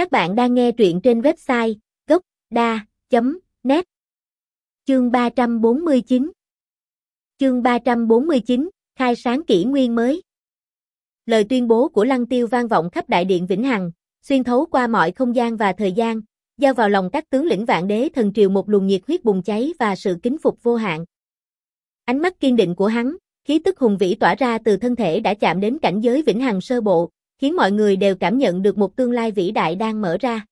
Các bạn đang nghe truyện trên website gốc.da.net Chương 349 Chương 349, khai sáng kỷ nguyên mới. Lời tuyên bố của Lăng Tiêu vang vọng khắp đại điện Vĩnh Hằng, xuyên thấu qua mọi không gian và thời gian, giao vào lòng các tướng lĩnh vạn đế thần triều một luồng nhiệt huyết bùng cháy và sự kính phục vô hạn. Ánh mắt kiên định của hắn, khí tức hùng vĩ tỏa ra từ thân thể đã chạm đến cảnh giới Vĩnh Hằng sơ bộ, khiến mọi người đều cảm nhận được một tương lai vĩ đại đang mở ra.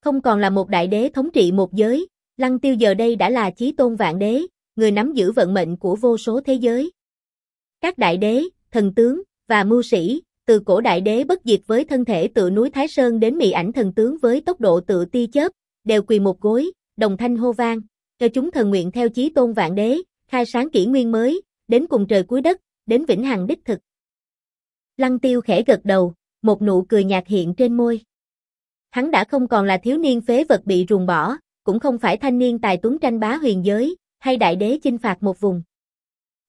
Không còn là một đại đế thống trị một giới, Lăng Tiêu giờ đây đã là chí tôn vạn đế, người nắm giữ vận mệnh của vô số thế giới. Các đại đế, thần tướng và mưu sĩ, từ cổ đại đế bất diệt với thân thể tự núi Thái Sơn đến mị ảnh thần tướng với tốc độ tự ti chớp, đều quỳ một gối, đồng thanh hô vang, cho chúng thần nguyện theo chí tôn vạn đế, khai sáng kỷ nguyên mới, đến cùng trời cuối đất, đến vĩnh hằng đích thực. Lăng tiêu khẽ gật đầu, một nụ cười nhạt hiện trên môi. Hắn đã không còn là thiếu niên phế vật bị ruồng bỏ, cũng không phải thanh niên tài tuấn tranh bá huyền giới, hay đại đế chinh phạt một vùng.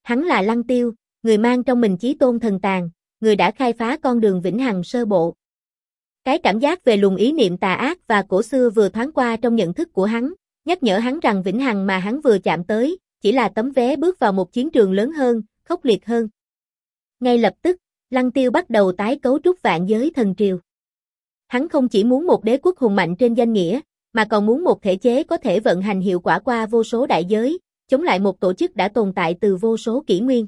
Hắn là Lăng Tiêu, người mang trong mình chí tôn thần tàng, người đã khai phá con đường vĩnh hằng sơ bộ. Cái cảm giác về luồng ý niệm tà ác và cổ xưa vừa thoáng qua trong nhận thức của hắn, nhắc nhở hắn rằng vĩnh hằng mà hắn vừa chạm tới, chỉ là tấm vé bước vào một chiến trường lớn hơn, khốc liệt hơn. Ngay lập tức, Lăng Tiêu bắt đầu tái cấu trúc vạn giới thần triều. Hắn không chỉ muốn một đế quốc hùng mạnh trên danh nghĩa, mà còn muốn một thể chế có thể vận hành hiệu quả qua vô số đại giới, chống lại một tổ chức đã tồn tại từ vô số kỷ nguyên.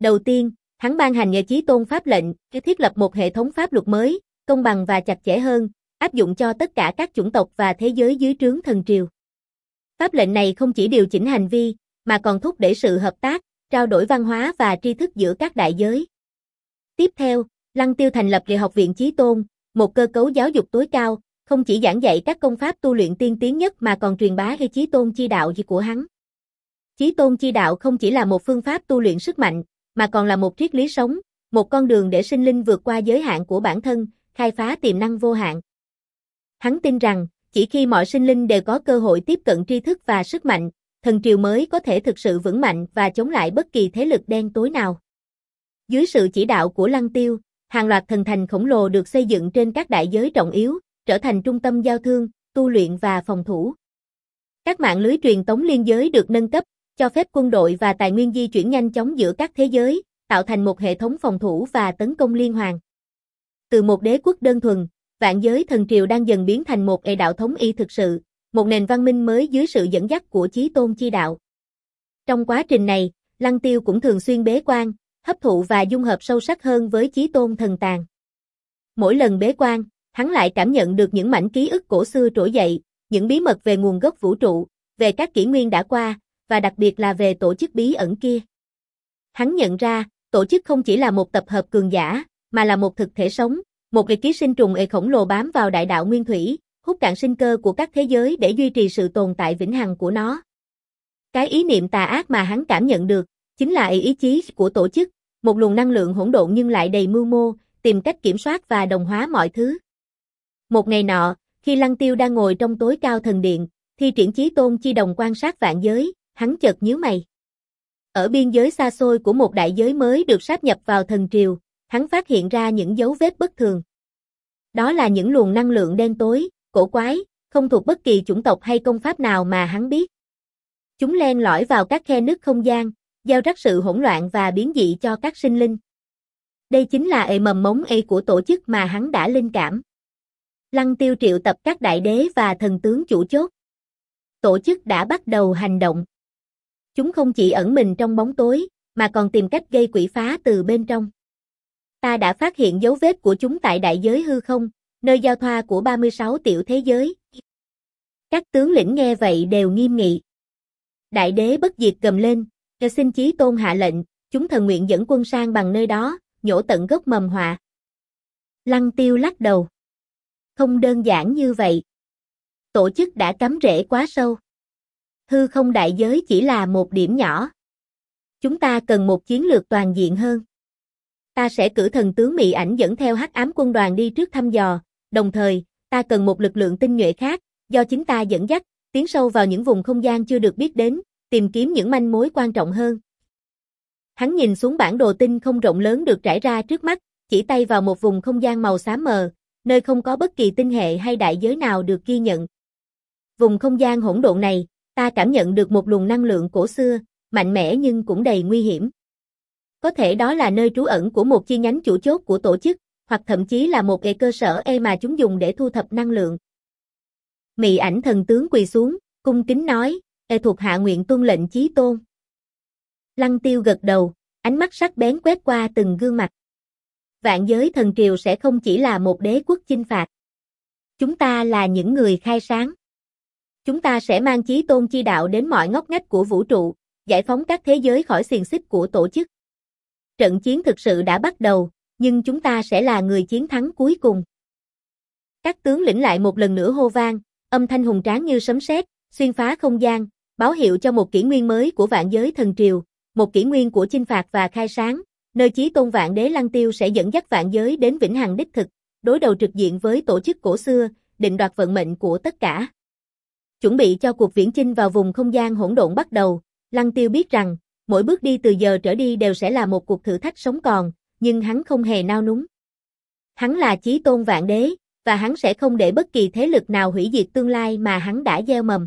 Đầu tiên, hắn ban hành nhà chí tôn pháp lệnh, thiết lập một hệ thống pháp luật mới, công bằng và chặt chẽ hơn, áp dụng cho tất cả các chủng tộc và thế giới dưới trướng thần triều. Pháp lệnh này không chỉ điều chỉnh hành vi, mà còn thúc đẩy sự hợp tác, trao đổi văn hóa và tri thức giữa các đại giới. Tiếp theo, Lăng Tiêu thành lập Đại học viện Chí Tôn, một cơ cấu giáo dục tối cao, không chỉ giảng dạy các công pháp tu luyện tiên tiến nhất mà còn truyền bá cái Chí Tôn chi đạo gì của hắn. Chí Tôn chi đạo không chỉ là một phương pháp tu luyện sức mạnh, mà còn là một triết lý sống, một con đường để sinh linh vượt qua giới hạn của bản thân, khai phá tiềm năng vô hạn. Hắn tin rằng, chỉ khi mọi sinh linh đều có cơ hội tiếp cận tri thức và sức mạnh, thần triều mới có thể thực sự vững mạnh và chống lại bất kỳ thế lực đen tối nào. Dưới sự chỉ đạo của Lăng Tiêu, hàng loạt thần thành khổng lồ được xây dựng trên các đại giới trọng yếu, trở thành trung tâm giao thương, tu luyện và phòng thủ. Các mạng lưới truyền tống liên giới được nâng cấp, cho phép quân đội và tài nguyên di chuyển nhanh chóng giữa các thế giới, tạo thành một hệ thống phòng thủ và tấn công liên hoàn. Từ một đế quốc đơn thuần, vạn giới thần triều đang dần biến thành một hệ đạo thống y thực sự, một nền văn minh mới dưới sự dẫn dắt của chí tôn chi đạo. Trong quá trình này, Lăng Tiêu cũng thường xuyên bế quan, hấp thụ và dung hợp sâu sắc hơn với chí tôn thần tàng. Mỗi lần bế quan, hắn lại cảm nhận được những mảnh ký ức cổ xưa trỗi dậy, những bí mật về nguồn gốc vũ trụ, về các kỷ nguyên đã qua, và đặc biệt là về tổ chức bí ẩn kia. Hắn nhận ra, tổ chức không chỉ là một tập hợp cường giả, mà là một thực thể sống, một cái ký sinh trùng ệ khổng lồ bám vào đại đạo nguyên thủy, hút cạn sinh cơ của các thế giới để duy trì sự tồn tại vĩnh hằng của nó. Cái ý niệm tà ác mà hắn cảm nhận được, chính là ý chí của tổ chức, một luồng năng lượng hỗn độn nhưng lại đầy mưu mô, tìm cách kiểm soát và đồng hóa mọi thứ. Một ngày nọ, khi Lăng Tiêu đang ngồi trong tối cao thần điện, thi triển chí tôn chi đồng quan sát vạn giới, hắn chợt nhíu mày. Ở biên giới xa xôi của một đại giới mới được sáp nhập vào thần triều, hắn phát hiện ra những dấu vết bất thường. Đó là những luồng năng lượng đen tối, cổ quái, không thuộc bất kỳ chủng tộc hay công pháp nào mà hắn biết. Chúng len lỏi vào các khe nứt không gian, gieo rắc sự hỗn loạn và biến dị cho các sinh linh. Đây chính là ệ mầm mống ê của tổ chức mà hắn đã linh cảm. Lăng tiêu triệu tập các đại đế và thần tướng chủ chốt. Tổ chức đã bắt đầu hành động. Chúng không chỉ ẩn mình trong bóng tối, mà còn tìm cách gây quỷ phá từ bên trong. Ta đã phát hiện dấu vết của chúng tại đại giới hư không, nơi giao thoa của 36 tiểu thế giới. Các tướng lĩnh nghe vậy đều nghiêm nghị. Đại đế bất diệt cầm lên, xin chí tôn hạ lệnh, chúng thần nguyện dẫn quân sang bằng nơi đó, nhổ tận gốc mầm họa. Lăng tiêu lắc đầu. Không đơn giản như vậy. Tổ chức đã cắm rễ quá sâu. Hư không đại giới chỉ là một điểm nhỏ. Chúng ta cần một chiến lược toàn diện hơn. Ta sẽ cử thần tướng Mị ảnh dẫn theo hắc ám quân đoàn đi trước thăm dò, đồng thời, ta cần một lực lượng tinh nhuệ khác, do chính ta dẫn dắt, tiến sâu vào những vùng không gian chưa được biết đến, tìm kiếm những manh mối quan trọng hơn. Hắn nhìn xuống bản đồ tinh không rộng lớn được trải ra trước mắt, chỉ tay vào một vùng không gian màu xám mờ, nơi không có bất kỳ tinh hệ hay đại giới nào được ghi nhận. Vùng không gian hỗn độn này, ta cảm nhận được một luồng năng lượng cổ xưa, mạnh mẽ nhưng cũng đầy nguy hiểm. Có thể đó là nơi trú ẩn của một chi nhánh chủ chốt của tổ chức, hoặc thậm chí là một cái cơ sở E mà chúng dùng để thu thập năng lượng. Mị ảnh thần tướng quỳ xuống, cung kính nói, E thuộc hạ nguyện tuân lệnh chí tôn. Lăng tiêu gật đầu, ánh mắt sắc bén quét qua từng gương mặt. Vạn giới thần triều sẽ không chỉ là một đế quốc chinh phạt. Chúng ta là những người khai sáng. Chúng ta sẽ mang chí tôn chi đạo đến mọi ngóc ngách của vũ trụ, giải phóng các thế giới khỏi xiềng xích của tổ chức. Trận chiến thực sự đã bắt đầu, nhưng chúng ta sẽ là người chiến thắng cuối cùng. Các tướng lĩnh lại một lần nữa hô vang, âm thanh hùng tráng như sấm sét, xuyên phá không gian, báo hiệu cho một kỷ nguyên mới của vạn giới thần triều, một kỷ nguyên của chinh phạt và khai sáng, nơi chí tôn vạn đế lăng tiêu sẽ dẫn dắt vạn giới đến vĩnh hằng đích thực, đối đầu trực diện với tổ chức cổ xưa, định đoạt vận mệnh của tất cả. Chuẩn bị cho cuộc viễn chinh vào vùng không gian hỗn độn bắt đầu, lăng tiêu biết rằng, mỗi bước đi từ giờ trở đi đều sẽ là một cuộc thử thách sống còn, nhưng hắn không hề nao núng. Hắn là chí tôn vạn đế, và hắn sẽ không để bất kỳ thế lực nào hủy diệt tương lai mà hắn đã gieo mầm.